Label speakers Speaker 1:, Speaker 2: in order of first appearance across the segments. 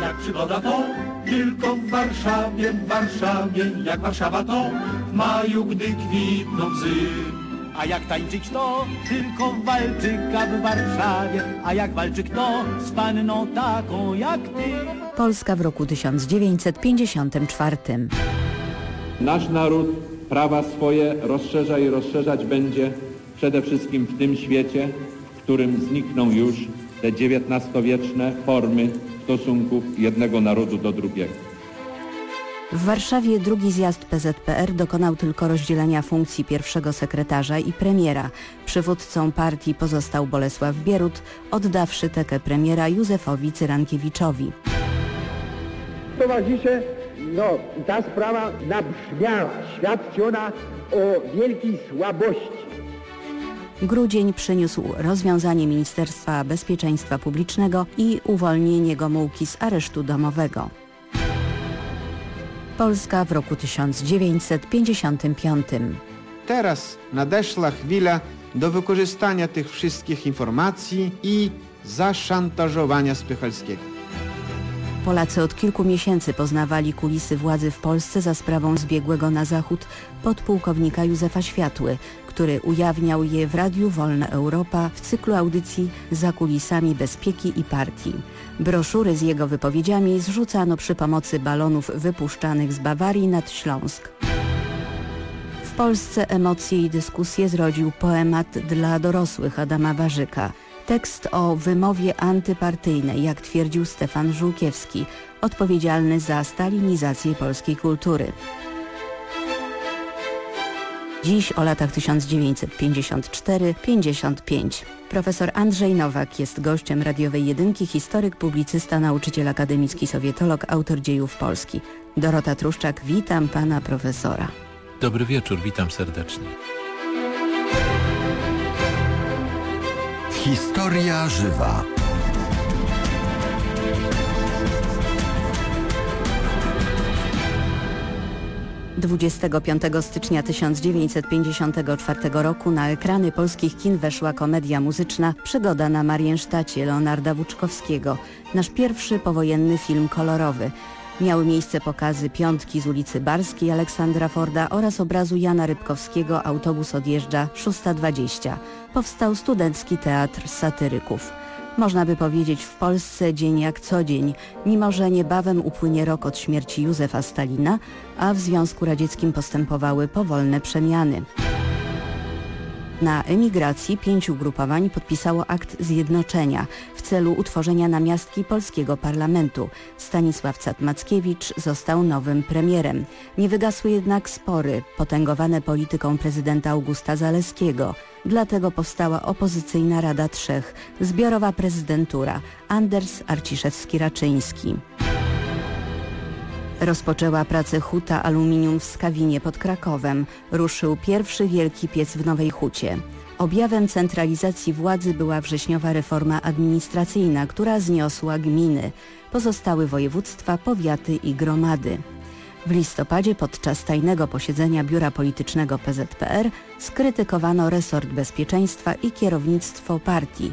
Speaker 1: Jak przygoda to tylko w Warszawie, w Warszawie, jak Warszawa to w maju, gdy kwitną bzy. A jak tańczyć to tylko walczyka w Warszawie, a jak walczyk to z panną taką jak ty.
Speaker 2: Polska w roku 1954.
Speaker 3: Nasz naród prawa swoje rozszerza i rozszerzać będzie przede wszystkim w tym świecie, w którym znikną już te XIX-wieczne formy stosunków jednego narodu do drugiego.
Speaker 2: W Warszawie drugi zjazd PZPR dokonał tylko rozdzielenia funkcji pierwszego sekretarza i premiera. Przywódcą partii pozostał Bolesław Bierut, oddawszy tekę premiera Józefowi Cyrankiewiczowi.
Speaker 4: Towarzysze, no ta sprawa nabrzmiała. Świadczy ona o wielkiej słabości.
Speaker 2: Grudzień przyniósł rozwiązanie Ministerstwa Bezpieczeństwa Publicznego i uwolnienie Gomułki z aresztu domowego. Polska w roku 1955.
Speaker 5: Teraz nadeszła chwila do wykorzystania tych wszystkich informacji i zaszantażowania Spychalskiego.
Speaker 2: Polacy od kilku miesięcy poznawali kulisy władzy w Polsce za sprawą zbiegłego na zachód podpułkownika Józefa Światły, który ujawniał je w Radiu Wolna Europa w cyklu audycji Za kulisami bezpieki i partii. Broszury z jego wypowiedziami zrzucano przy pomocy balonów wypuszczanych z Bawarii nad Śląsk. W Polsce emocje i dyskusje zrodził poemat dla dorosłych Adama Warzyka. Tekst o wymowie antypartyjnej, jak twierdził Stefan Żółkiewski, odpowiedzialny za stalinizację polskiej kultury. Dziś o latach 1954-55. Profesor Andrzej Nowak jest gościem radiowej jedynki, historyk, publicysta, nauczyciel akademicki, sowietolog, autor dziejów Polski. Dorota Truszczak, witam pana profesora.
Speaker 6: Dobry wieczór, witam serdecznie.
Speaker 7: Historia żywa.
Speaker 2: Dwudziestego 25 stycznia 1954 roku na ekrany polskich kin weszła komedia muzyczna Przygoda na Mariensztacie Leonarda Łuczkowskiego, nasz pierwszy powojenny film kolorowy. Miały miejsce pokazy Piątki z ulicy Barskiej Aleksandra Forda oraz obrazu Jana Rybkowskiego Autobus odjeżdża 6.20. Powstał Studencki Teatr Satyryków. Można by powiedzieć w Polsce dzień jak co dzień, mimo że niebawem upłynie rok od śmierci Józefa Stalina, a w Związku Radzieckim postępowały powolne przemiany. Na emigracji pięciu ugrupowań podpisało akt zjednoczenia w celu utworzenia namiastki polskiego parlamentu. Stanisław Cat-Mackiewicz został nowym premierem. Nie wygasły jednak spory potęgowane polityką prezydenta Augusta Zaleskiego. Dlatego powstała opozycyjna Rada Trzech, zbiorowa prezydentura Anders Arciszewski-Raczyński. Rozpoczęła pracę huta aluminium w Skawinie pod Krakowem. Ruszył pierwszy wielki piec w Nowej Hucie. Objawem centralizacji władzy była wrześniowa reforma administracyjna, która zniosła gminy. Pozostały województwa, powiaty i gromady. W listopadzie podczas tajnego posiedzenia Biura Politycznego PZPR skrytykowano resort bezpieczeństwa i kierownictwo partii.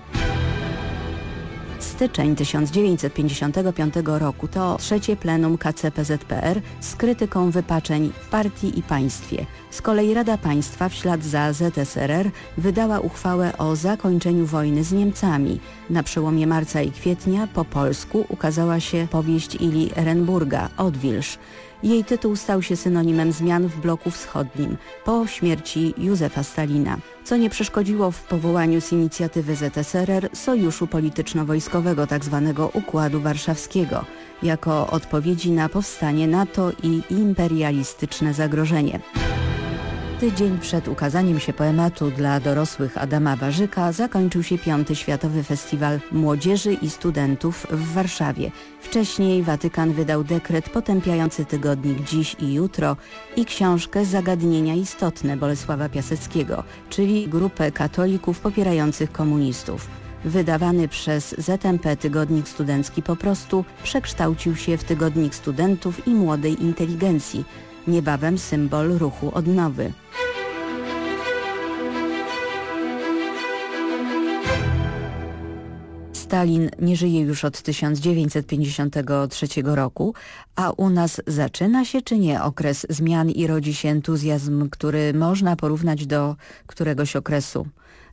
Speaker 2: Styczeń 1955 roku to trzecie plenum KCPZPR z krytyką wypaczeń w partii i państwie. Z kolei Rada Państwa w ślad za ZSRR wydała uchwałę o zakończeniu wojny z Niemcami. Na przełomie marca i kwietnia po polsku ukazała się powieść Ili Ehrenburga Odwilż. Jej tytuł stał się synonimem zmian w bloku wschodnim po śmierci Józefa Stalina, co nie przeszkodziło w powołaniu z inicjatywy ZSRR Sojuszu Polityczno-Wojskowego tzw. Tak Układu Warszawskiego jako odpowiedzi na powstanie NATO i imperialistyczne zagrożenie. Tydzień przed ukazaniem się poematu dla dorosłych Adama Warzyka zakończył się piąty Światowy Festiwal Młodzieży i Studentów w Warszawie. Wcześniej Watykan wydał dekret potępiający tygodnik Dziś i Jutro i książkę Zagadnienia istotne Bolesława Piaseckiego, czyli grupę katolików popierających komunistów. Wydawany przez ZMP Tygodnik Studencki po prostu przekształcił się w Tygodnik Studentów i Młodej Inteligencji, niebawem symbol ruchu odnowy. Stalin nie żyje już od 1953 roku, a u nas zaczyna się czy nie okres zmian i rodzi się entuzjazm, który można porównać do któregoś okresu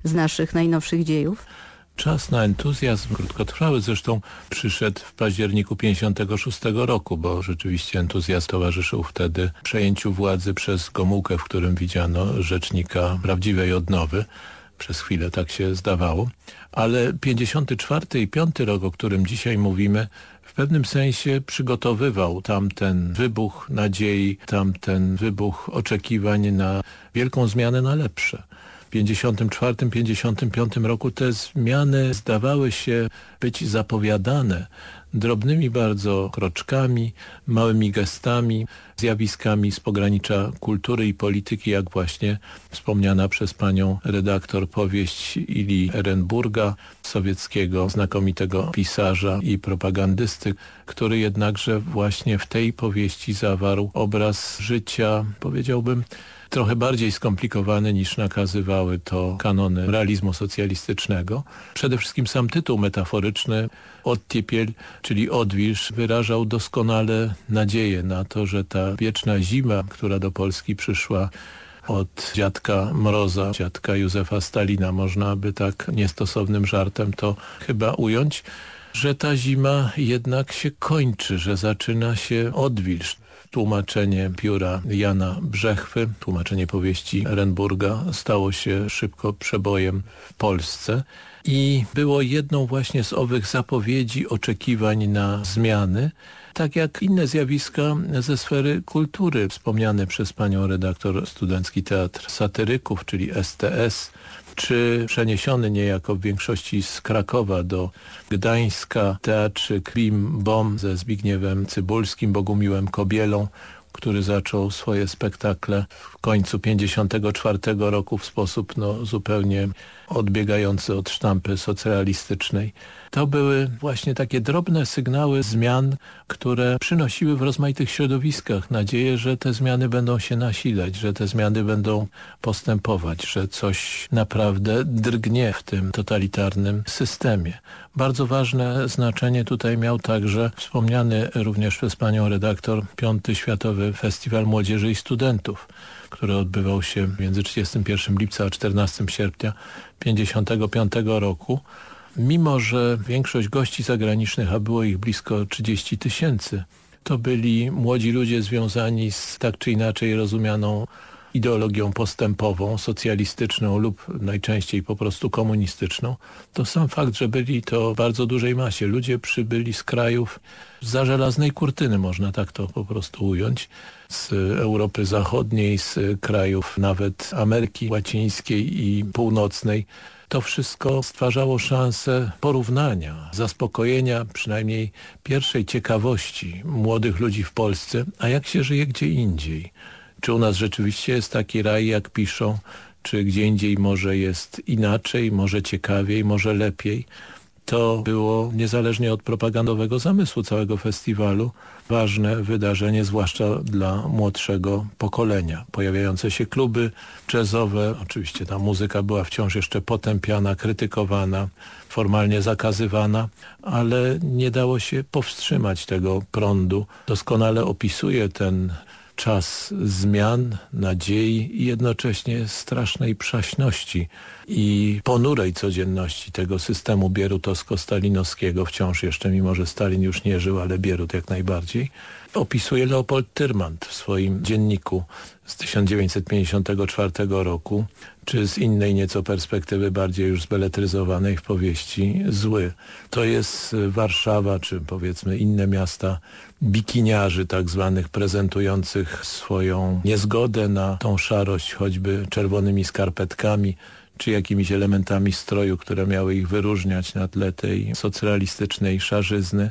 Speaker 2: z naszych najnowszych dziejów?
Speaker 6: Czas na entuzjazm krótkotrwały zresztą przyszedł w październiku 56 roku, bo rzeczywiście entuzjazm towarzyszył wtedy przejęciu władzy przez Gomułkę, w którym widziano rzecznika prawdziwej odnowy. Przez chwilę tak się zdawało. Ale 54 i 5 rok, o którym dzisiaj mówimy, w pewnym sensie przygotowywał tamten wybuch nadziei, tamten wybuch oczekiwań na wielką zmianę na lepsze. 54-55 roku te zmiany zdawały się być zapowiadane drobnymi bardzo kroczkami, małymi gestami, zjawiskami z pogranicza kultury i polityki, jak właśnie wspomniana przez panią redaktor powieść Ili Ehrenburga, sowieckiego znakomitego pisarza i propagandysty, który jednakże właśnie w tej powieści zawarł obraz życia, powiedziałbym, trochę bardziej skomplikowany niż nakazywały to kanony realizmu socjalistycznego. Przede wszystkim sam tytuł metaforyczny Odtiepiel, czyli odwilż, wyrażał doskonale nadzieję na to, że ta wieczna zima, która do Polski przyszła od dziadka Mroza, dziadka Józefa Stalina, można by tak niestosownym żartem to chyba ująć, że ta zima jednak się kończy, że zaczyna się odwilż tłumaczenie pióra Jana Brzechwy, tłumaczenie powieści Renburga stało się szybko przebojem w Polsce i było jedną właśnie z owych zapowiedzi oczekiwań na zmiany, tak jak inne zjawiska ze sfery kultury, wspomniane przez panią redaktor Studencki Teatr Satyryków, czyli STS, czy przeniesiony niejako w większości z Krakowa do Gdańska teatrzyk Bim Bom ze Zbigniewem Cybulskim, Bogumiłem Kobielą, który zaczął swoje spektakle w końcu 54 roku w sposób no, zupełnie odbiegający od sztampy socrealistycznej. To były właśnie takie drobne sygnały zmian, które przynosiły w rozmaitych środowiskach nadzieję, że te zmiany będą się nasilać, że te zmiany będą postępować, że coś naprawdę drgnie w tym totalitarnym systemie. Bardzo ważne znaczenie tutaj miał także wspomniany również przez panią redaktor Piąty Światowy Festiwal Młodzieży i Studentów, który odbywał się między 31 lipca a 14 sierpnia 1955 roku. Mimo, że większość gości zagranicznych, a było ich blisko 30 tysięcy, to byli młodzi ludzie związani z tak czy inaczej rozumianą ideologią postępową, socjalistyczną lub najczęściej po prostu komunistyczną, to sam fakt, że byli to w bardzo dużej masie. Ludzie przybyli z krajów za żelaznej kurtyny, można tak to po prostu ująć, z Europy Zachodniej, z krajów nawet Ameryki Łacińskiej i Północnej, to wszystko stwarzało szansę porównania, zaspokojenia przynajmniej pierwszej ciekawości młodych ludzi w Polsce, a jak się żyje gdzie indziej. Czy u nas rzeczywiście jest taki raj, jak piszą, czy gdzie indziej może jest inaczej, może ciekawiej, może lepiej. To było niezależnie od propagandowego zamysłu całego festiwalu ważne wydarzenie, zwłaszcza dla młodszego pokolenia. Pojawiające się kluby jazzowe, oczywiście ta muzyka była wciąż jeszcze potępiana, krytykowana, formalnie zakazywana, ale nie dało się powstrzymać tego prądu. Doskonale opisuje ten czas zmian, nadziei i jednocześnie strasznej przaśności i ponurej codzienności tego systemu bierutowsko-stalinowskiego, wciąż jeszcze, mimo że Stalin już nie żył, ale Bierut jak najbardziej, opisuje Leopold Tyrmand w swoim dzienniku z 1954 roku, czy z innej nieco perspektywy bardziej już zbeletryzowanej w powieści Zły. To jest Warszawa, czy powiedzmy inne miasta bikiniarzy tak zwanych, prezentujących swoją niezgodę na tą szarość, choćby czerwonymi skarpetkami, czy jakimiś elementami stroju, które miały ich wyróżniać na tle tej socrealistycznej szarzyzny.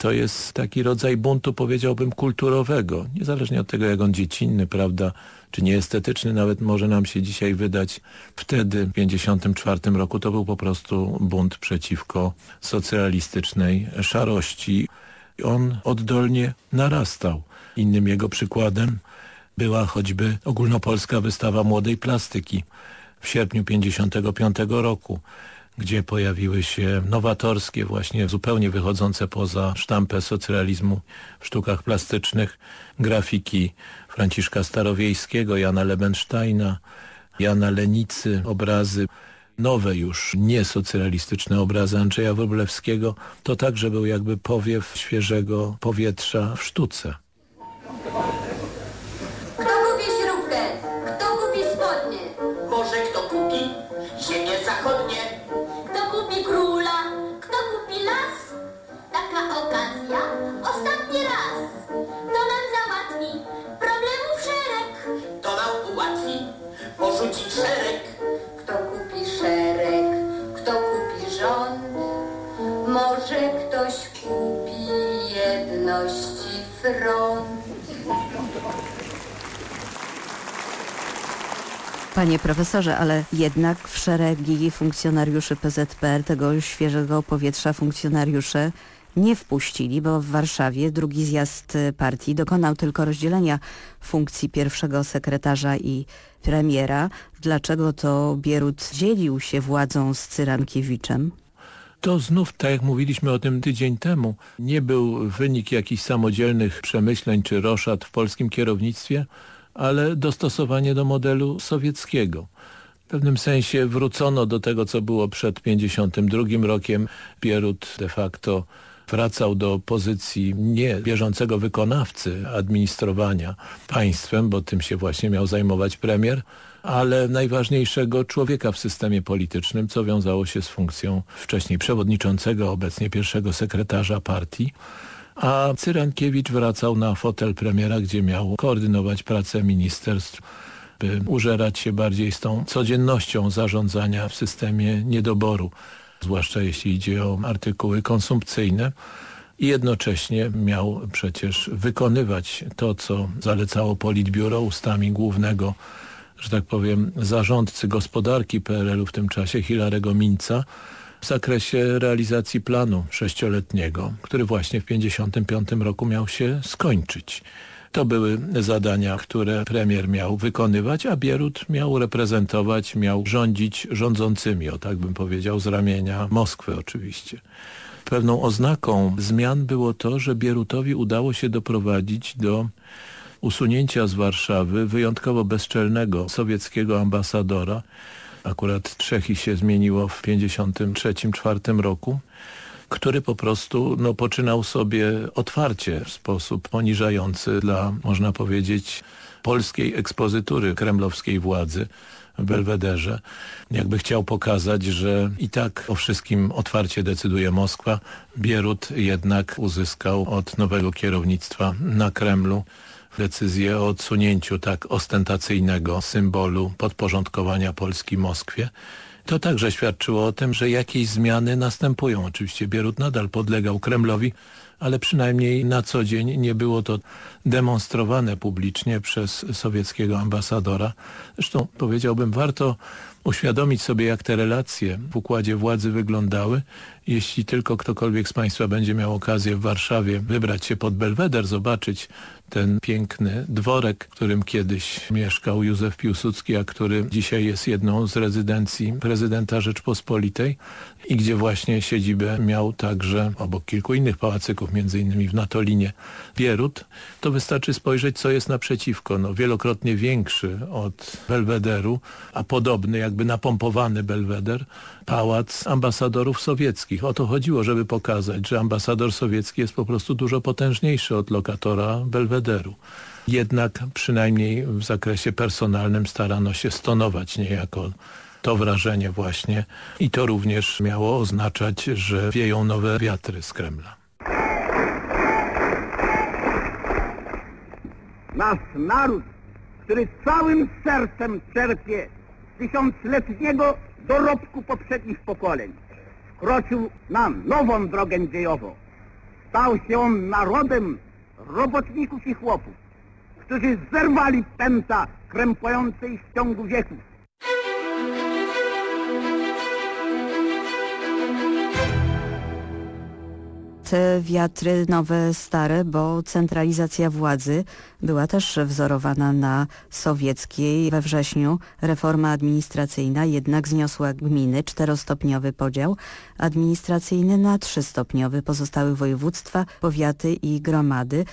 Speaker 6: To jest taki rodzaj buntu, powiedziałbym, kulturowego, niezależnie od tego, jak on dziecinny, prawda, czy nieestetyczny nawet może nam się dzisiaj wydać. Wtedy, w 1954 roku, to był po prostu bunt przeciwko socrealistycznej szarości. On oddolnie narastał. Innym jego przykładem była choćby ogólnopolska wystawa młodej plastyki w sierpniu 1955 roku. Gdzie pojawiły się nowatorskie, właśnie zupełnie wychodzące poza sztampę socrealizmu w sztukach plastycznych grafiki Franciszka Starowiejskiego, Jana Lebensteina, Jana Lenicy, obrazy nowe już, niesocjalistyczne obrazy Andrzeja Wróblewskiego, to także był jakby powiew świeżego powietrza w sztuce.
Speaker 2: Panie profesorze, ale jednak w szeregi funkcjonariuszy PZPR, tego świeżego powietrza funkcjonariusze nie wpuścili, bo w Warszawie drugi zjazd partii dokonał tylko rozdzielenia funkcji pierwszego sekretarza i premiera. Dlaczego to Bierut dzielił się władzą z Cyrankiewiczem?
Speaker 6: To znów, tak jak mówiliśmy o tym tydzień temu, nie był wynik jakichś samodzielnych przemyśleń czy roszad w polskim kierownictwie, ale dostosowanie do modelu sowieckiego. W pewnym sensie wrócono do tego, co było przed 52 rokiem. Bierut de facto wracał do pozycji nie bieżącego wykonawcy administrowania państwem, bo tym się właśnie miał zajmować premier, ale najważniejszego człowieka w systemie politycznym, co wiązało się z funkcją wcześniej przewodniczącego, obecnie pierwszego sekretarza partii. A Cyrankiewicz wracał na fotel premiera, gdzie miał koordynować pracę ministerstw, by użerać się bardziej z tą codziennością zarządzania w systemie niedoboru, zwłaszcza jeśli idzie o artykuły konsumpcyjne. I jednocześnie miał przecież wykonywać to, co zalecało Politbiuro ustami głównego, że tak powiem, zarządcy gospodarki PRL-u w tym czasie, Hilarego Minca, w zakresie realizacji planu sześcioletniego, który właśnie w 1955 roku miał się skończyć. To były zadania, które premier miał wykonywać, a Bierut miał reprezentować, miał rządzić rządzącymi, o tak bym powiedział, z ramienia Moskwy oczywiście. Pewną oznaką zmian było to, że Bierutowi udało się doprowadzić do usunięcia z Warszawy wyjątkowo bezczelnego sowieckiego ambasadora, akurat trzech ich się zmieniło w 53-54 roku, który po prostu no, poczynał sobie otwarcie w sposób poniżający dla, można powiedzieć, polskiej ekspozytury kremlowskiej władzy w Belwederze. Jakby chciał pokazać, że i tak o wszystkim otwarcie decyduje Moskwa. Bierut jednak uzyskał od nowego kierownictwa na Kremlu decyzję o odsunięciu tak ostentacyjnego symbolu podporządkowania Polski Moskwie. To także świadczyło o tym, że jakieś zmiany następują. Oczywiście Bierut nadal podlegał Kremlowi, ale przynajmniej na co dzień nie było to demonstrowane publicznie przez sowieckiego ambasadora. Zresztą powiedziałbym, warto uświadomić sobie, jak te relacje w układzie władzy wyglądały. Jeśli tylko ktokolwiek z Państwa będzie miał okazję w Warszawie wybrać się pod Belweder, zobaczyć ten piękny dworek, w którym kiedyś mieszkał Józef Piłsudski, a który dzisiaj jest jedną z rezydencji prezydenta Rzeczpospolitej i gdzie właśnie siedzibę miał także obok kilku innych pałacyków, między innymi w Natolinie Bierut, to wystarczy spojrzeć, co jest naprzeciwko. No, wielokrotnie większy od Belwederu, a podobny, jakby napompowany Belweder, pałac ambasadorów sowieckich. O to chodziło, żeby pokazać, że ambasador sowiecki jest po prostu dużo potężniejszy od lokatora Belwederu. Jednak przynajmniej w zakresie personalnym starano się stonować niejako to wrażenie właśnie i to również miało oznaczać, że wieją nowe wiatry z Kremla.
Speaker 4: Nasz naród, który całym sercem czerpie tysiącletniego dorobku poprzednich pokoleń, wkroczył na nową drogę dziejową. Stał się on narodem robotników i chłopów, którzy zerwali pęta krępującej w ciągu wieków.
Speaker 2: Te wiatry nowe, stare, bo centralizacja władzy była też wzorowana na sowieckiej. We wrześniu reforma administracyjna jednak zniosła gminy, czterostopniowy podział administracyjny na trzystopniowy pozostałych województwa, powiaty i gromady.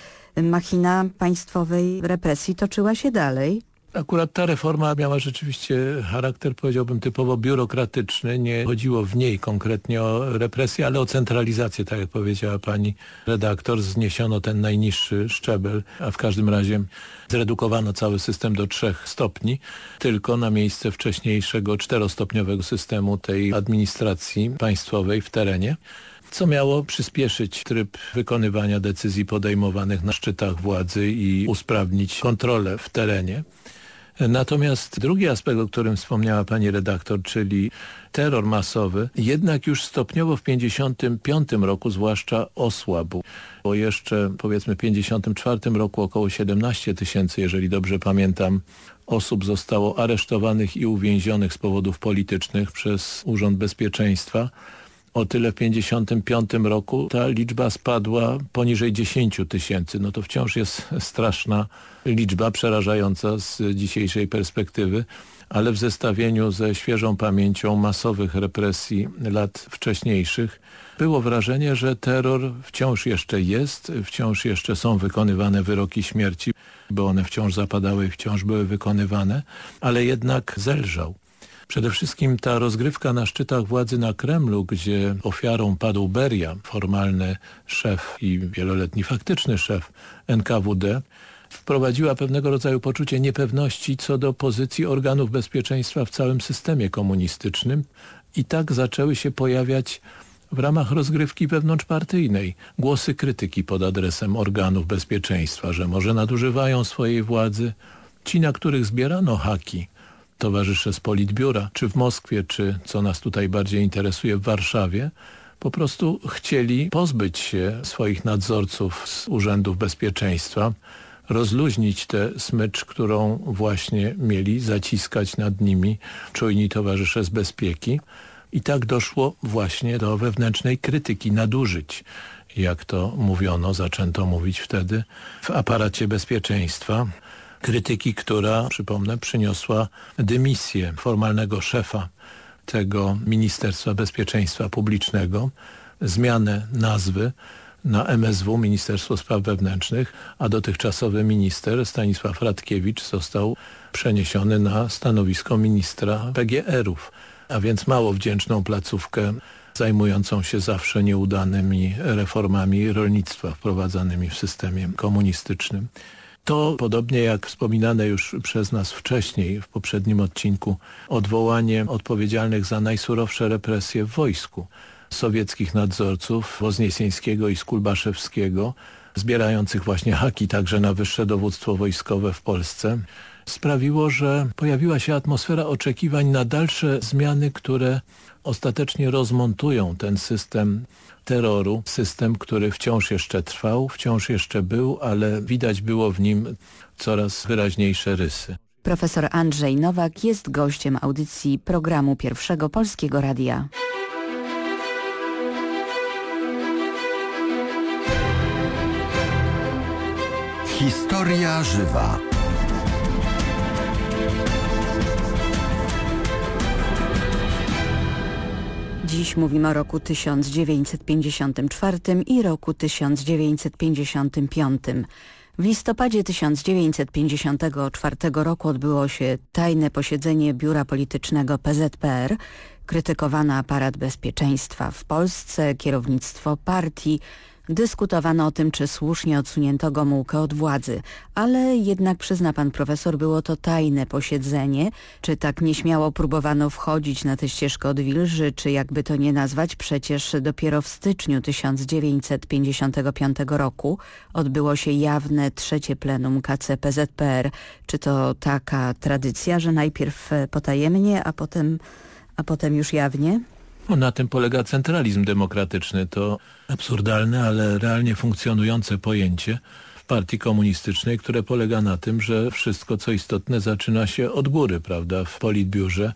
Speaker 2: Machina państwowej represji toczyła się dalej.
Speaker 6: Akurat ta reforma miała rzeczywiście charakter, powiedziałbym, typowo biurokratyczny. Nie chodziło w niej konkretnie o represję, ale o centralizację, tak jak powiedziała pani redaktor. Zniesiono ten najniższy szczebel, a w każdym razie zredukowano cały system do trzech stopni, tylko na miejsce wcześniejszego czterostopniowego systemu tej administracji państwowej w terenie co miało przyspieszyć tryb wykonywania decyzji podejmowanych na szczytach władzy i usprawnić kontrolę w terenie. Natomiast drugi aspekt, o którym wspomniała pani redaktor, czyli terror masowy, jednak już stopniowo w 1955 roku zwłaszcza osłabł, bo jeszcze powiedzmy w 1954 roku około 17 tysięcy, jeżeli dobrze pamiętam, osób zostało aresztowanych i uwięzionych z powodów politycznych przez Urząd Bezpieczeństwa o tyle w 1955 roku ta liczba spadła poniżej 10 tysięcy. No to wciąż jest straszna liczba, przerażająca z dzisiejszej perspektywy, ale w zestawieniu ze świeżą pamięcią masowych represji lat wcześniejszych było wrażenie, że terror wciąż jeszcze jest, wciąż jeszcze są wykonywane wyroki śmierci, bo one wciąż zapadały i wciąż były wykonywane, ale jednak zelżał. Przede wszystkim ta rozgrywka na szczytach władzy na Kremlu, gdzie ofiarą padł Beria, formalny szef i wieloletni faktyczny szef NKWD, wprowadziła pewnego rodzaju poczucie niepewności co do pozycji organów bezpieczeństwa w całym systemie komunistycznym i tak zaczęły się pojawiać w ramach rozgrywki wewnątrzpartyjnej głosy krytyki pod adresem organów bezpieczeństwa, że może nadużywają swojej władzy ci, na których zbierano haki, towarzysze z Politbiura, czy w Moskwie, czy co nas tutaj bardziej interesuje w Warszawie, po prostu chcieli pozbyć się swoich nadzorców z urzędów bezpieczeństwa, rozluźnić tę smycz, którą właśnie mieli zaciskać nad nimi czujni towarzysze z bezpieki. I tak doszło właśnie do wewnętrznej krytyki nadużyć, jak to mówiono, zaczęto mówić wtedy w aparacie bezpieczeństwa krytyki, która, przypomnę, przyniosła dymisję formalnego szefa tego Ministerstwa Bezpieczeństwa Publicznego, zmianę nazwy na MSW, Ministerstwo Spraw Wewnętrznych, a dotychczasowy minister Stanisław Radkiewicz został przeniesiony na stanowisko ministra PGR-ów, a więc mało wdzięczną placówkę zajmującą się zawsze nieudanymi reformami rolnictwa wprowadzanymi w systemie komunistycznym. To, podobnie jak wspominane już przez nas wcześniej w poprzednim odcinku, odwołanie odpowiedzialnych za najsurowsze represje w wojsku sowieckich nadzorców Wozniesieńskiego i Skulbaszewskiego, zbierających właśnie haki także na wyższe dowództwo wojskowe w Polsce, sprawiło, że pojawiła się atmosfera oczekiwań na dalsze zmiany, które ostatecznie rozmontują ten system terroru, system, który wciąż jeszcze trwał, wciąż jeszcze był, ale widać było w nim coraz wyraźniejsze rysy.
Speaker 2: Profesor Andrzej Nowak jest gościem audycji programu Pierwszego Polskiego Radia.
Speaker 8: Historia żywa.
Speaker 2: Dziś mówimy o roku 1954 i roku 1955. W listopadzie 1954 roku odbyło się tajne posiedzenie Biura Politycznego PZPR. Krytykowano aparat bezpieczeństwa w Polsce, kierownictwo partii, Dyskutowano o tym, czy słusznie odsunięto Gomułkę od władzy, ale jednak przyzna pan profesor, było to tajne posiedzenie. Czy tak nieśmiało próbowano wchodzić na tę ścieżkę od Wilży, czy jakby to nie nazwać, przecież dopiero w styczniu 1955 roku odbyło się jawne trzecie plenum KCPZPR. Czy to taka tradycja, że najpierw potajemnie, a potem, a potem już jawnie?
Speaker 6: No, na tym polega centralizm demokratyczny. To absurdalne, ale realnie funkcjonujące pojęcie partii komunistycznej, które polega na tym, że wszystko co istotne zaczyna się od góry, prawda, w politbiurze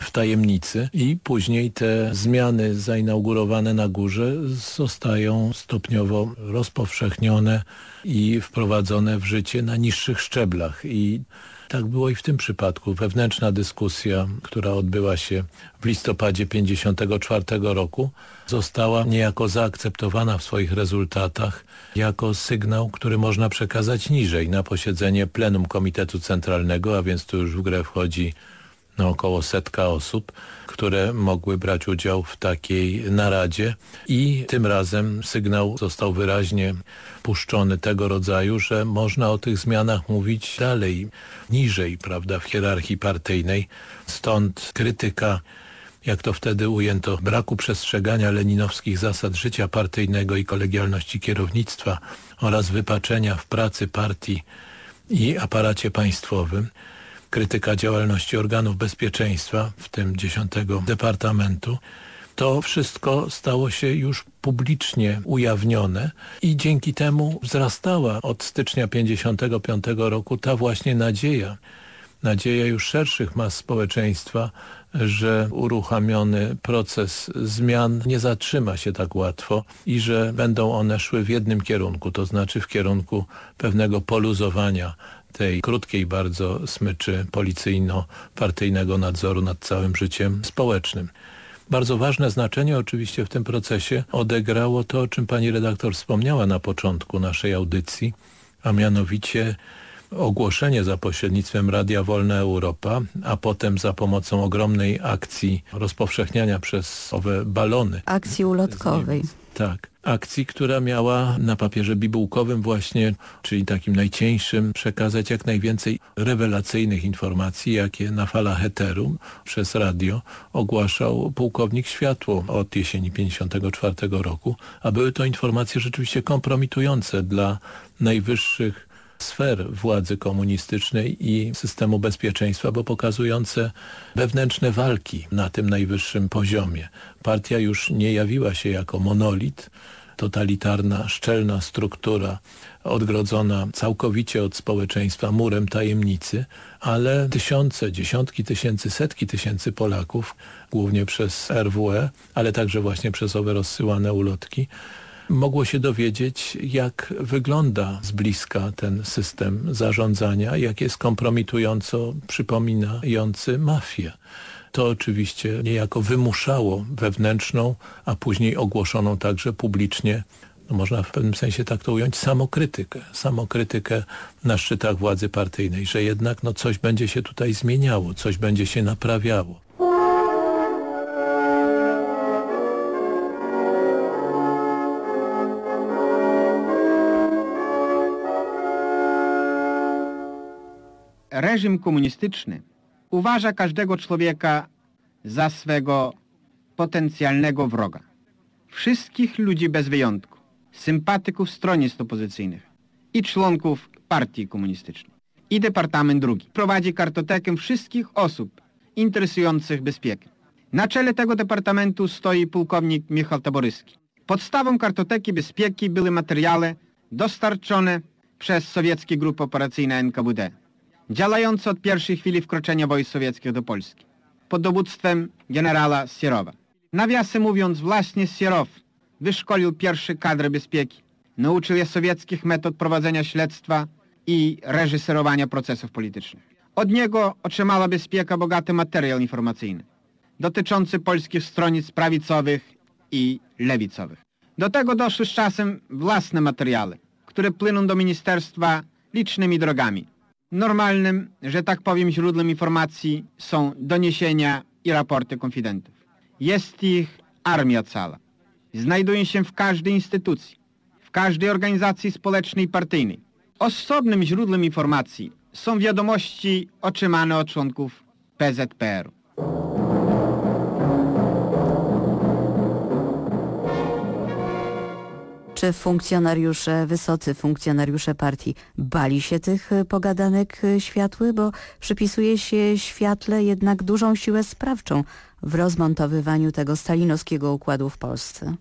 Speaker 6: w tajemnicy i później te zmiany zainaugurowane na górze zostają stopniowo rozpowszechnione i wprowadzone w życie na niższych szczeblach i tak było i w tym przypadku. Wewnętrzna dyskusja, która odbyła się w listopadzie 1954 roku, została niejako zaakceptowana w swoich rezultatach jako sygnał, który można przekazać niżej na posiedzenie plenum Komitetu Centralnego, a więc tu już w grę wchodzi no, około setka osób, które mogły brać udział w takiej naradzie i tym razem sygnał został wyraźnie puszczony tego rodzaju, że można o tych zmianach mówić dalej, niżej, prawda, w hierarchii partyjnej. Stąd krytyka jak to wtedy ujęto, braku przestrzegania leninowskich zasad życia partyjnego i kolegialności kierownictwa oraz wypaczenia w pracy partii i aparacie państwowym krytyka działalności organów bezpieczeństwa, w tym 10 Departamentu, to wszystko stało się już publicznie ujawnione i dzięki temu wzrastała od stycznia 55 roku ta właśnie nadzieja, nadzieja już szerszych mas społeczeństwa, że uruchamiony proces zmian nie zatrzyma się tak łatwo i że będą one szły w jednym kierunku, to znaczy w kierunku pewnego poluzowania tej krótkiej bardzo smyczy policyjno-partyjnego nadzoru nad całym życiem społecznym. Bardzo ważne znaczenie oczywiście w tym procesie odegrało to, o czym pani redaktor wspomniała na początku naszej audycji, a mianowicie ogłoszenie za pośrednictwem Radia Wolna Europa, a potem za pomocą ogromnej akcji rozpowszechniania przez owe balony.
Speaker 2: Akcji ulotkowej.
Speaker 6: Tak akcji, która miała na papierze bibułkowym właśnie, czyli takim najcieńszym, przekazać jak najwięcej rewelacyjnych informacji, jakie na falach eteru przez radio ogłaszał pułkownik Światło od jesieni 1954 roku, a były to informacje rzeczywiście kompromitujące dla najwyższych sfer władzy komunistycznej i systemu bezpieczeństwa, bo pokazujące wewnętrzne walki na tym najwyższym poziomie. Partia już nie jawiła się jako monolit, totalitarna, szczelna struktura, odgrodzona całkowicie od społeczeństwa murem tajemnicy, ale tysiące, dziesiątki tysięcy, setki tysięcy Polaków, głównie przez RWE, ale także właśnie przez owe rozsyłane ulotki, mogło się dowiedzieć, jak wygląda z bliska ten system zarządzania, jak jest kompromitująco przypominający mafię. To oczywiście niejako wymuszało wewnętrzną, a później ogłoszoną także publicznie no można w pewnym sensie tak to ująć, samokrytykę. Samokrytykę na szczytach władzy partyjnej, że jednak no, coś będzie się tutaj zmieniało, coś będzie się naprawiało.
Speaker 5: reżim komunistyczny uważa każdego człowieka za swego potencjalnego wroga. Wszystkich ludzi bez wyjątku, sympatyków stronnictw opozycyjnych i członków partii komunistycznej. I Departament Drugi prowadzi kartotekę wszystkich osób interesujących bezpiekę. Na czele tego departamentu stoi pułkownik Michał Taboryski. Podstawą kartoteki bezpieki były materiały dostarczone przez sowieckie grupy operacyjne NKWD działający od pierwszej chwili wkroczenia wojsk sowieckich do Polski pod dowództwem generała Sierowa. Nawiasem mówiąc, właśnie Sierow wyszkolił pierwszy kadr bezpieki, nauczył je sowieckich metod prowadzenia śledztwa i reżyserowania procesów politycznych. Od niego otrzymała bezpieka bogaty materiał informacyjny dotyczący polskich stronic prawicowych i lewicowych. Do tego doszły z czasem własne materiały, które płyną do ministerstwa licznymi drogami Normalnym, że tak powiem, źródłem informacji są doniesienia i raporty konfidentów. Jest ich armia cała. Znajdują się w każdej instytucji, w każdej organizacji społecznej i partyjnej. Osobnym źródłem informacji są wiadomości otrzymane od członków PZPR-u.
Speaker 2: Czy funkcjonariusze, wysocy funkcjonariusze partii bali się tych y, pogadanek y, światły, bo przypisuje się świetle jednak dużą siłę sprawczą w rozmontowywaniu tego stalinowskiego układu w Polsce?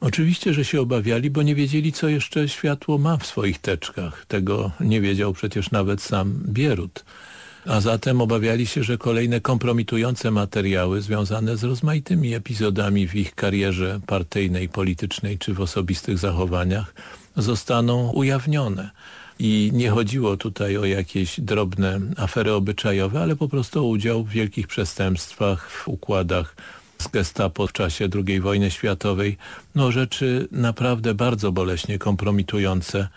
Speaker 6: Oczywiście, że się obawiali, bo nie wiedzieli, co jeszcze światło ma w swoich teczkach. Tego nie wiedział przecież nawet sam Bierut. A zatem obawiali się, że kolejne kompromitujące materiały związane z rozmaitymi epizodami w ich karierze partyjnej, politycznej czy w osobistych zachowaniach zostaną ujawnione. I nie chodziło tutaj o jakieś drobne afery obyczajowe, ale po prostu o udział w wielkich przestępstwach, w układach z gestapo w czasie II wojny światowej. No rzeczy naprawdę bardzo boleśnie kompromitujące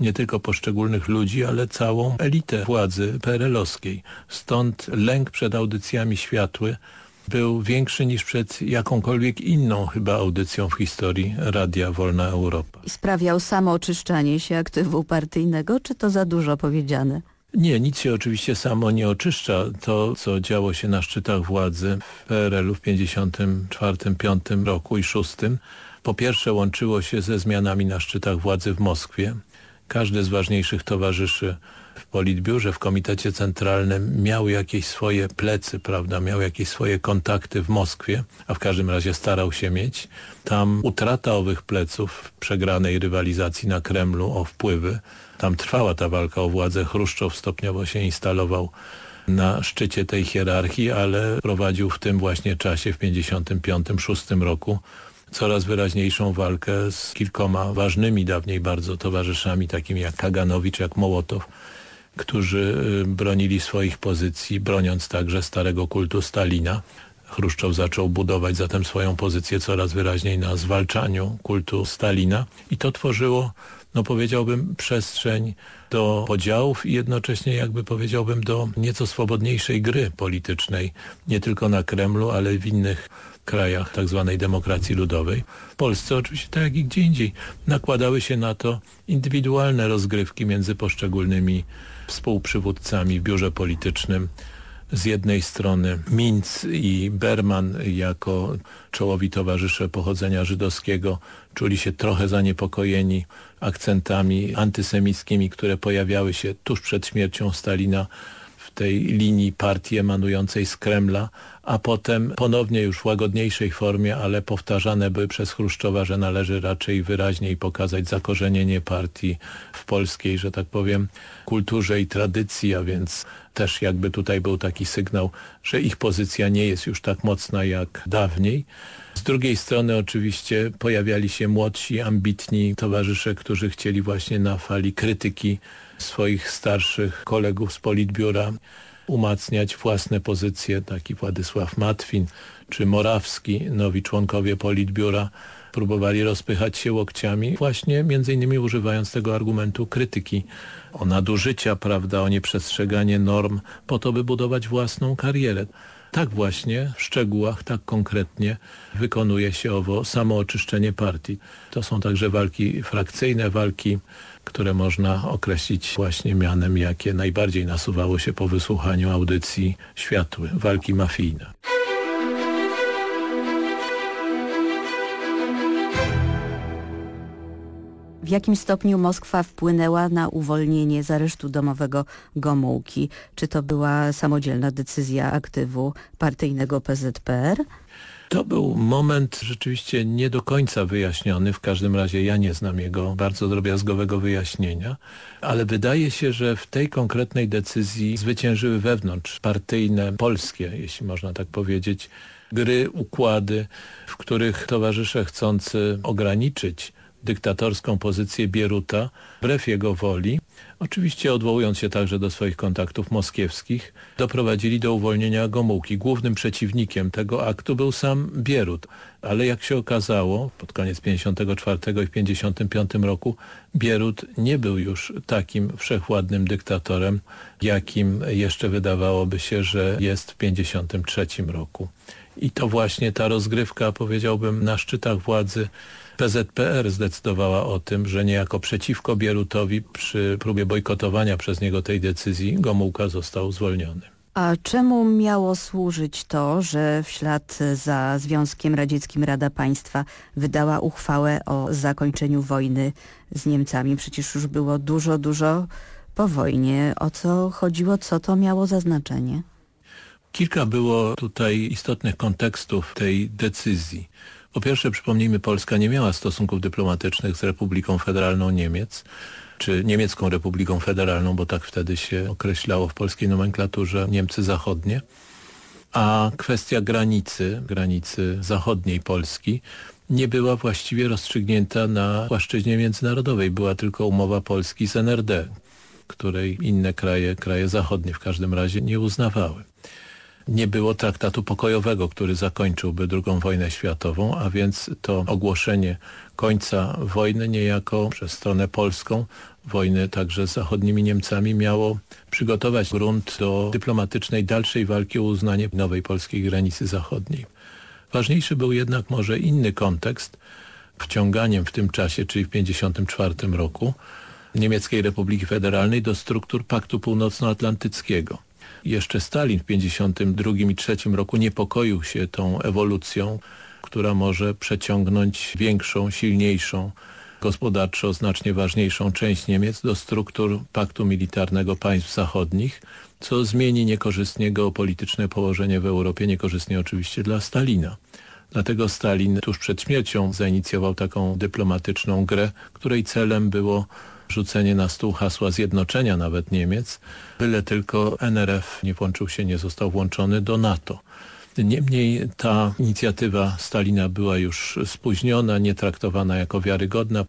Speaker 6: nie tylko poszczególnych ludzi, ale całą elitę władzy PRL-owskiej. Stąd lęk przed audycjami światły był większy niż przed jakąkolwiek inną chyba audycją w historii Radia Wolna Europa.
Speaker 2: I sprawiał samo oczyszczanie się aktywu partyjnego, czy to za dużo powiedziane?
Speaker 6: Nie, nic się oczywiście samo nie oczyszcza. To, co działo się na szczytach władzy w PRL-u w 1954-1955 roku i 6, po pierwsze łączyło się ze zmianami na szczytach władzy w Moskwie. Każdy z ważniejszych towarzyszy w Politbiurze, w Komitecie Centralnym miał jakieś swoje plecy, prawda, miał jakieś swoje kontakty w Moskwie, a w każdym razie starał się mieć. Tam utrata owych pleców w przegranej rywalizacji na Kremlu o wpływy, tam trwała ta walka o władzę. Chruszczow stopniowo się instalował na szczycie tej hierarchii, ale prowadził w tym właśnie czasie, w 1955-1956 roku, coraz wyraźniejszą walkę z kilkoma ważnymi dawniej bardzo towarzyszami, takimi jak Kaganowicz, jak Mołotow, którzy y, bronili swoich pozycji, broniąc także starego kultu Stalina. Chruszczow zaczął budować zatem swoją pozycję coraz wyraźniej na zwalczaniu kultu Stalina i to tworzyło, no powiedziałbym, przestrzeń do podziałów i jednocześnie jakby powiedziałbym do nieco swobodniejszej gry politycznej, nie tylko na Kremlu, ale w innych krajach tak zwanej demokracji ludowej. W Polsce oczywiście tak jak i gdzie indziej nakładały się na to indywidualne rozgrywki między poszczególnymi współprzywódcami w biurze politycznym. Z jednej strony Minc i Berman jako czołowi towarzysze pochodzenia żydowskiego czuli się trochę zaniepokojeni akcentami antysemickimi, które pojawiały się tuż przed śmiercią Stalina tej linii partii emanującej z Kremla, a potem ponownie już w łagodniejszej formie, ale powtarzane były przez Chruszczowa, że należy raczej wyraźniej pokazać zakorzenienie partii w polskiej, że tak powiem, kulturze i tradycji, a więc też jakby tutaj był taki sygnał, że ich pozycja nie jest już tak mocna jak dawniej. Z drugiej strony oczywiście pojawiali się młodsi, ambitni towarzysze, którzy chcieli właśnie na fali krytyki swoich starszych kolegów z Politbiura umacniać własne pozycje, taki Władysław Matwin czy Morawski, nowi członkowie Politbiura, próbowali rozpychać się łokciami, właśnie między innymi używając tego argumentu krytyki o nadużycia, prawda, o nieprzestrzeganie norm, po to, by budować własną karierę. Tak właśnie w szczegółach, tak konkretnie wykonuje się owo samooczyszczenie partii. To są także walki frakcyjne, walki które można określić właśnie mianem, jakie najbardziej nasuwało się po wysłuchaniu audycji Światły, walki mafijne.
Speaker 2: W jakim stopniu Moskwa wpłynęła na uwolnienie z aresztu domowego Gomułki? Czy to była samodzielna decyzja aktywu partyjnego PZPR?
Speaker 6: To był moment rzeczywiście nie do końca wyjaśniony, w każdym razie ja nie znam jego bardzo drobiazgowego wyjaśnienia, ale wydaje się, że w tej konkretnej decyzji zwyciężyły wewnątrz partyjne, polskie, jeśli można tak powiedzieć, gry, układy, w których towarzysze chcący ograniczyć dyktatorską pozycję Bieruta, wbrew jego woli, oczywiście odwołując się także do swoich kontaktów moskiewskich, doprowadzili do uwolnienia Gomułki. Głównym przeciwnikiem tego aktu był sam Bierut, ale jak się okazało, pod koniec 54 i 55 roku, Bierut nie był już takim wszechwładnym dyktatorem, jakim jeszcze wydawałoby się, że jest w 53 roku. I to właśnie ta rozgrywka, powiedziałbym, na szczytach władzy PZPR zdecydowała o tym, że niejako przeciwko Bierutowi przy próbie bojkotowania przez niego tej decyzji Gomułka został zwolniony.
Speaker 2: A czemu miało służyć to, że w ślad za Związkiem Radzieckim Rada Państwa wydała uchwałę o zakończeniu wojny z Niemcami? Przecież już było dużo, dużo po wojnie. O co chodziło, co to miało za znaczenie?
Speaker 6: Kilka było tutaj istotnych kontekstów tej decyzji. Po pierwsze, przypomnijmy, Polska nie miała stosunków dyplomatycznych z Republiką Federalną Niemiec. czy Niemiecką Republiką Federalną, bo tak wtedy się określało w polskiej nomenklaturze Niemcy Zachodnie. A kwestia granicy, granicy zachodniej Polski nie była właściwie rozstrzygnięta na płaszczyźnie międzynarodowej. Była tylko umowa Polski z NRD, której inne kraje, kraje zachodnie w każdym razie nie uznawały. Nie było traktatu pokojowego, który zakończyłby II wojnę światową, a więc to ogłoszenie końca wojny niejako przez stronę polską, wojny także z zachodnimi Niemcami miało przygotować grunt do dyplomatycznej dalszej walki o uznanie nowej polskiej granicy zachodniej. Ważniejszy był jednak może inny kontekst, wciąganiem w tym czasie, czyli w 1954 roku, Niemieckiej Republiki Federalnej do struktur Paktu Północnoatlantyckiego. Jeszcze Stalin w 1952 i 1953 roku niepokoił się tą ewolucją, która może przeciągnąć większą, silniejszą, gospodarczo znacznie ważniejszą część Niemiec do struktur paktu militarnego państw zachodnich, co zmieni niekorzystnie geopolityczne położenie w Europie, niekorzystnie oczywiście dla Stalina. Dlatego Stalin tuż przed śmiercią zainicjował taką dyplomatyczną grę, której celem było rzucenie na stół hasła zjednoczenia nawet Niemiec, byle tylko NRF nie włączył się, nie został włączony do NATO. Niemniej ta inicjatywa Stalina była już spóźniona, nie traktowana jako wiarygodna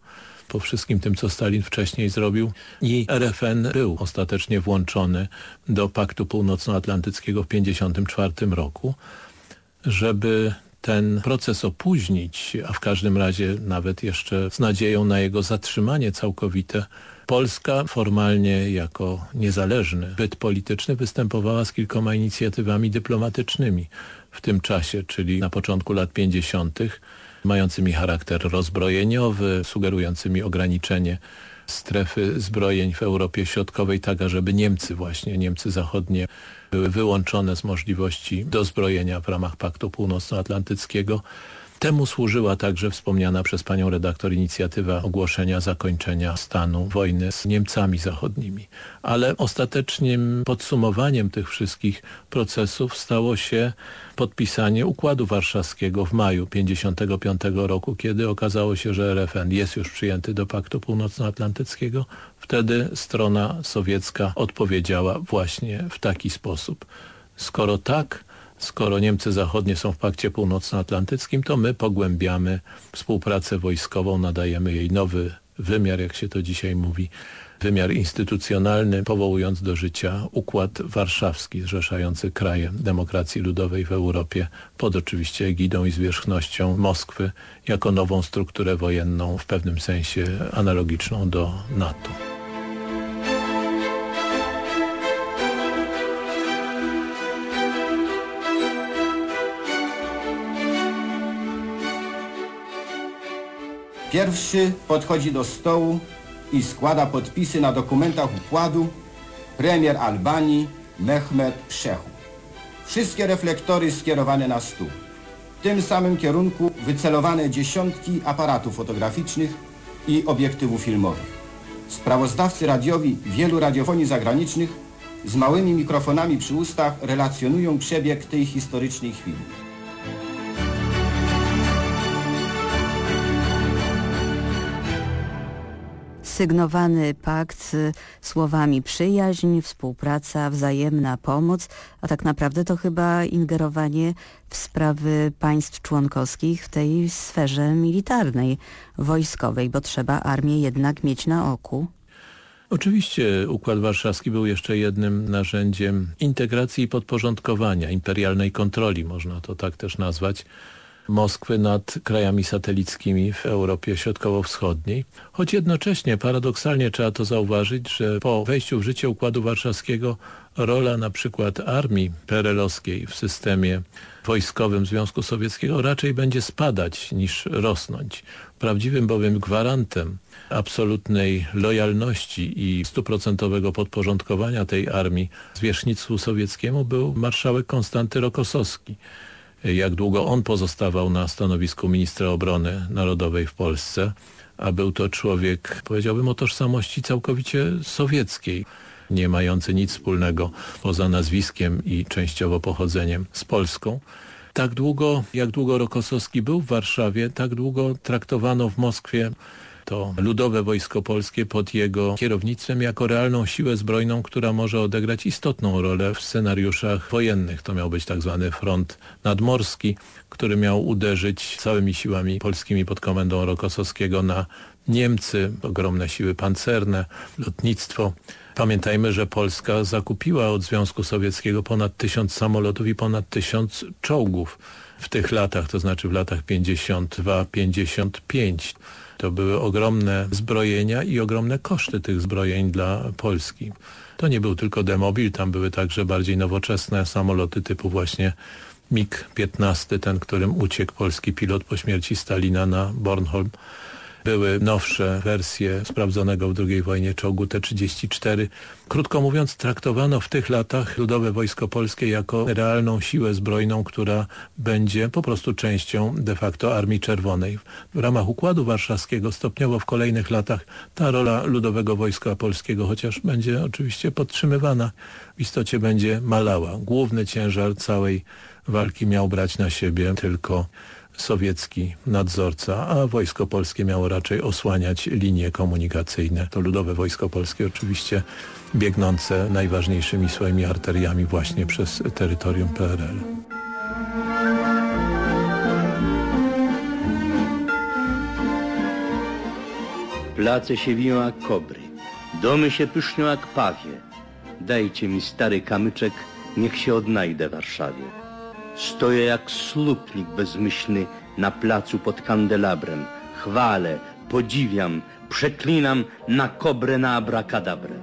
Speaker 6: po wszystkim tym, co Stalin wcześniej zrobił i RFN był ostatecznie włączony do Paktu Północnoatlantyckiego w 1954 roku, żeby ten proces opóźnić, a w każdym razie nawet jeszcze z nadzieją na jego zatrzymanie całkowite, Polska formalnie jako niezależny byt polityczny występowała z kilkoma inicjatywami dyplomatycznymi w tym czasie, czyli na początku lat 50., mającymi charakter rozbrojeniowy, sugerującymi ograniczenie strefy zbrojeń w Europie Środkowej, tak ażeby Niemcy właśnie, Niemcy zachodnie były wyłączone z możliwości dozbrojenia w ramach Paktu Północnoatlantyckiego. Temu służyła także wspomniana przez panią redaktor inicjatywa ogłoszenia zakończenia stanu wojny z Niemcami zachodnimi. Ale ostatecznym podsumowaniem tych wszystkich procesów stało się podpisanie Układu Warszawskiego w maju 1955 roku, kiedy okazało się, że RFN jest już przyjęty do Paktu Północnoatlantyckiego. Wtedy strona sowiecka odpowiedziała właśnie w taki sposób. Skoro tak, skoro Niemcy Zachodnie są w Pakcie Północnoatlantyckim, to my pogłębiamy współpracę wojskową, nadajemy jej nowy wymiar, jak się to dzisiaj mówi, wymiar instytucjonalny, powołując do życia Układ Warszawski zrzeszający kraje demokracji ludowej w Europie pod oczywiście egidą i zwierzchnością Moskwy jako nową strukturę wojenną w pewnym sensie analogiczną do NATO.
Speaker 9: Pierwszy podchodzi do stołu i składa podpisy na dokumentach układu premier Albanii Mehmet Przechu. Wszystkie reflektory skierowane na stół. W tym samym kierunku wycelowane dziesiątki aparatów fotograficznych i obiektywów filmowych. Sprawozdawcy radiowi wielu radiofonii zagranicznych z małymi mikrofonami przy ustach relacjonują przebieg tej historycznej chwili.
Speaker 2: Sygnowany pakt słowami przyjaźń, współpraca, wzajemna pomoc, a tak naprawdę to chyba ingerowanie w sprawy państw członkowskich w tej sferze militarnej, wojskowej, bo trzeba armię jednak mieć na oku.
Speaker 6: Oczywiście Układ Warszawski był jeszcze jednym narzędziem integracji i podporządkowania, imperialnej kontroli, można to tak też nazwać, Moskwy nad krajami satelickimi w Europie Środkowo-Wschodniej. Choć jednocześnie paradoksalnie trzeba to zauważyć, że po wejściu w życie Układu Warszawskiego rola na przykład armii perelowskiej w systemie wojskowym Związku Sowieckiego raczej będzie spadać niż rosnąć. Prawdziwym bowiem gwarantem absolutnej lojalności i stuprocentowego podporządkowania tej armii zwierzchnictwu sowieckiemu był marszałek Konstanty Rokosowski jak długo on pozostawał na stanowisku ministra obrony narodowej w Polsce, a był to człowiek, powiedziałbym, o tożsamości całkowicie sowieckiej, nie mający nic wspólnego poza nazwiskiem i częściowo pochodzeniem z Polską. Tak długo, jak długo Rokosowski był w Warszawie, tak długo traktowano w Moskwie to Ludowe Wojsko Polskie pod jego kierownictwem jako realną siłę zbrojną, która może odegrać istotną rolę w scenariuszach wojennych. To miał być tak zwany front nadmorski, który miał uderzyć całymi siłami polskimi pod komendą Rokosowskiego na Niemcy, ogromne siły pancerne, lotnictwo. Pamiętajmy, że Polska zakupiła od Związku Sowieckiego ponad tysiąc samolotów i ponad tysiąc czołgów w tych latach, to znaczy w latach 52-55. To były ogromne zbrojenia i ogromne koszty tych zbrojeń dla Polski. To nie był tylko demobil, tam były także bardziej nowoczesne samoloty typu właśnie MiG-15, ten, którym uciekł polski pilot po śmierci Stalina na Bornholm. Były nowsze wersje sprawdzonego w II wojnie czołgu T-34. Krótko mówiąc, traktowano w tych latach Ludowe Wojsko Polskie jako realną siłę zbrojną, która będzie po prostu częścią de facto Armii Czerwonej. W ramach Układu Warszawskiego stopniowo w kolejnych latach ta rola Ludowego Wojska Polskiego, chociaż będzie oczywiście podtrzymywana, w istocie będzie malała. Główny ciężar całej walki miał brać na siebie tylko sowiecki nadzorca, a Wojsko Polskie miało raczej osłaniać linie komunikacyjne. To Ludowe Wojsko Polskie oczywiście biegnące najważniejszymi swoimi arteriami właśnie przez terytorium PRL.
Speaker 10: Place się wiją jak kobry, domy się pysznią jak pawie. Dajcie mi stary kamyczek, niech się odnajdę w Warszawie. Stoję jak słupnik bezmyślny na placu pod kandelabrem. Chwalę, podziwiam, przeklinam na kobrę na abrakadabrę.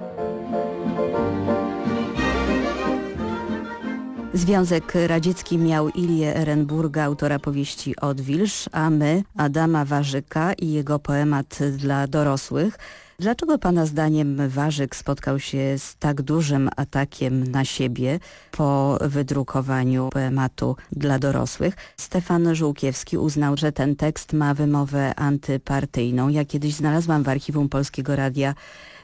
Speaker 2: Związek Radziecki miał Ilię Ehrenburga, autora powieści Odwilż, a my Adama Warzyka i jego poemat dla dorosłych. Dlaczego Pana zdaniem Warzyk spotkał się z tak dużym atakiem na siebie po wydrukowaniu poematu dla dorosłych? Stefan Żółkiewski uznał, że ten tekst ma wymowę antypartyjną. Ja kiedyś znalazłam w archiwum Polskiego Radia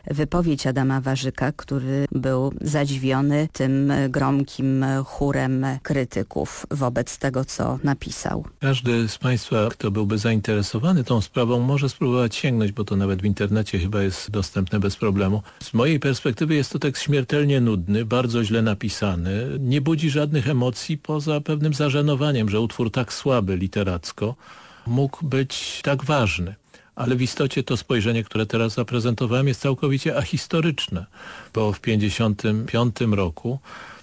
Speaker 2: wypowiedź Adama Warzyka, który był zadziwiony tym gromkim chórem krytyków wobec tego, co napisał.
Speaker 6: Każdy z Państwa, kto byłby zainteresowany tą sprawą, może spróbować sięgnąć, bo to nawet w internecie chyba jest dostępne bez problemu. Z mojej perspektywy jest to tekst śmiertelnie nudny, bardzo źle napisany, nie budzi żadnych emocji poza pewnym zażenowaniem, że utwór tak słaby literacko mógł być tak ważny ale w istocie to spojrzenie, które teraz zaprezentowałem jest całkowicie ahistoryczne, bo w 1955 roku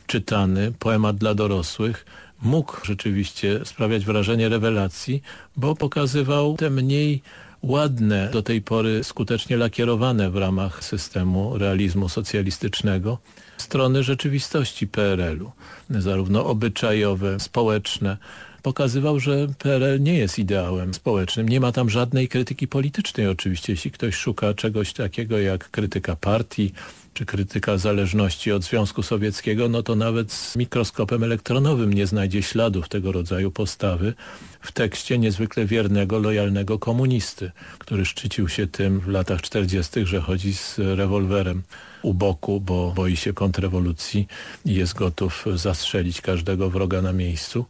Speaker 6: czytany poemat dla dorosłych mógł rzeczywiście sprawiać wrażenie rewelacji, bo pokazywał te mniej ładne, do tej pory skutecznie lakierowane w ramach systemu realizmu socjalistycznego strony rzeczywistości PRL-u, zarówno obyczajowe, społeczne, pokazywał, że PRL nie jest ideałem społecznym. Nie ma tam żadnej krytyki politycznej oczywiście. Jeśli ktoś szuka czegoś takiego jak krytyka partii, czy krytyka zależności od Związku Sowieckiego, no to nawet z mikroskopem elektronowym nie znajdzie śladów tego rodzaju postawy w tekście niezwykle wiernego, lojalnego komunisty, który szczycił się tym w latach 40., że chodzi z rewolwerem u boku, bo boi się kontrrewolucji i jest gotów zastrzelić każdego wroga na miejscu.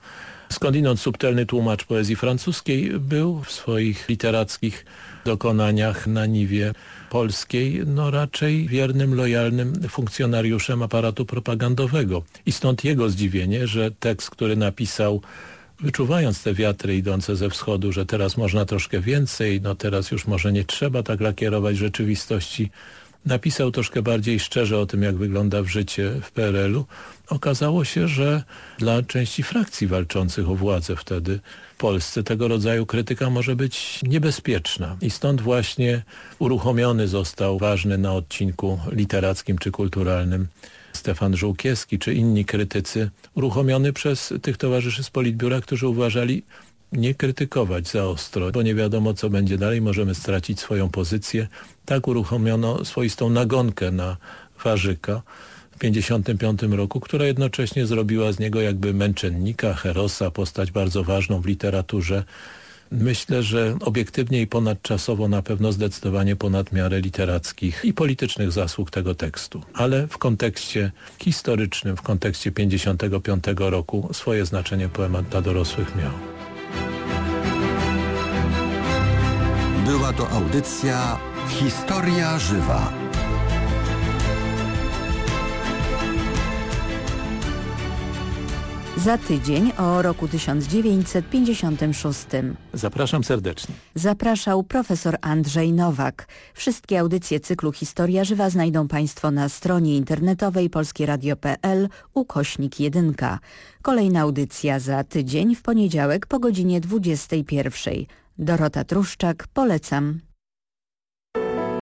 Speaker 6: Skądinąd subtelny tłumacz poezji francuskiej był w swoich literackich dokonaniach na niwie polskiej no raczej wiernym, lojalnym funkcjonariuszem aparatu propagandowego. I stąd jego zdziwienie, że tekst, który napisał wyczuwając te wiatry idące ze wschodu, że teraz można troszkę więcej, no teraz już może nie trzeba tak lakierować rzeczywistości, napisał troszkę bardziej szczerze o tym, jak wygląda w życie w PRL-u, okazało się, że dla części frakcji walczących o władzę wtedy w Polsce tego rodzaju krytyka może być niebezpieczna. I stąd właśnie uruchomiony został ważny na odcinku literackim czy kulturalnym Stefan Żółkiewski czy inni krytycy, uruchomiony przez tych towarzyszy z Politbiura, którzy uważali, nie krytykować za ostro, bo nie wiadomo co będzie dalej, możemy stracić swoją pozycję. Tak uruchomiono swoistą nagonkę na Warzyka 1955 roku, która jednocześnie zrobiła z niego jakby męczennika, herosa, postać bardzo ważną w literaturze. Myślę, że obiektywnie i ponadczasowo na pewno zdecydowanie ponad miarę literackich i politycznych zasług tego tekstu. Ale w kontekście historycznym, w kontekście 1955 roku swoje znaczenie poemat dla dorosłych miał.
Speaker 8: Była to audycja Historia Żywa.
Speaker 2: Za tydzień o roku 1956.
Speaker 6: Zapraszam serdecznie.
Speaker 2: Zapraszał profesor Andrzej Nowak. Wszystkie audycje cyklu Historia Żywa znajdą Państwo na stronie internetowej polskieradio.pl ukośnik 1. Kolejna audycja za tydzień w poniedziałek po godzinie 21. Dorota Truszczak, polecam.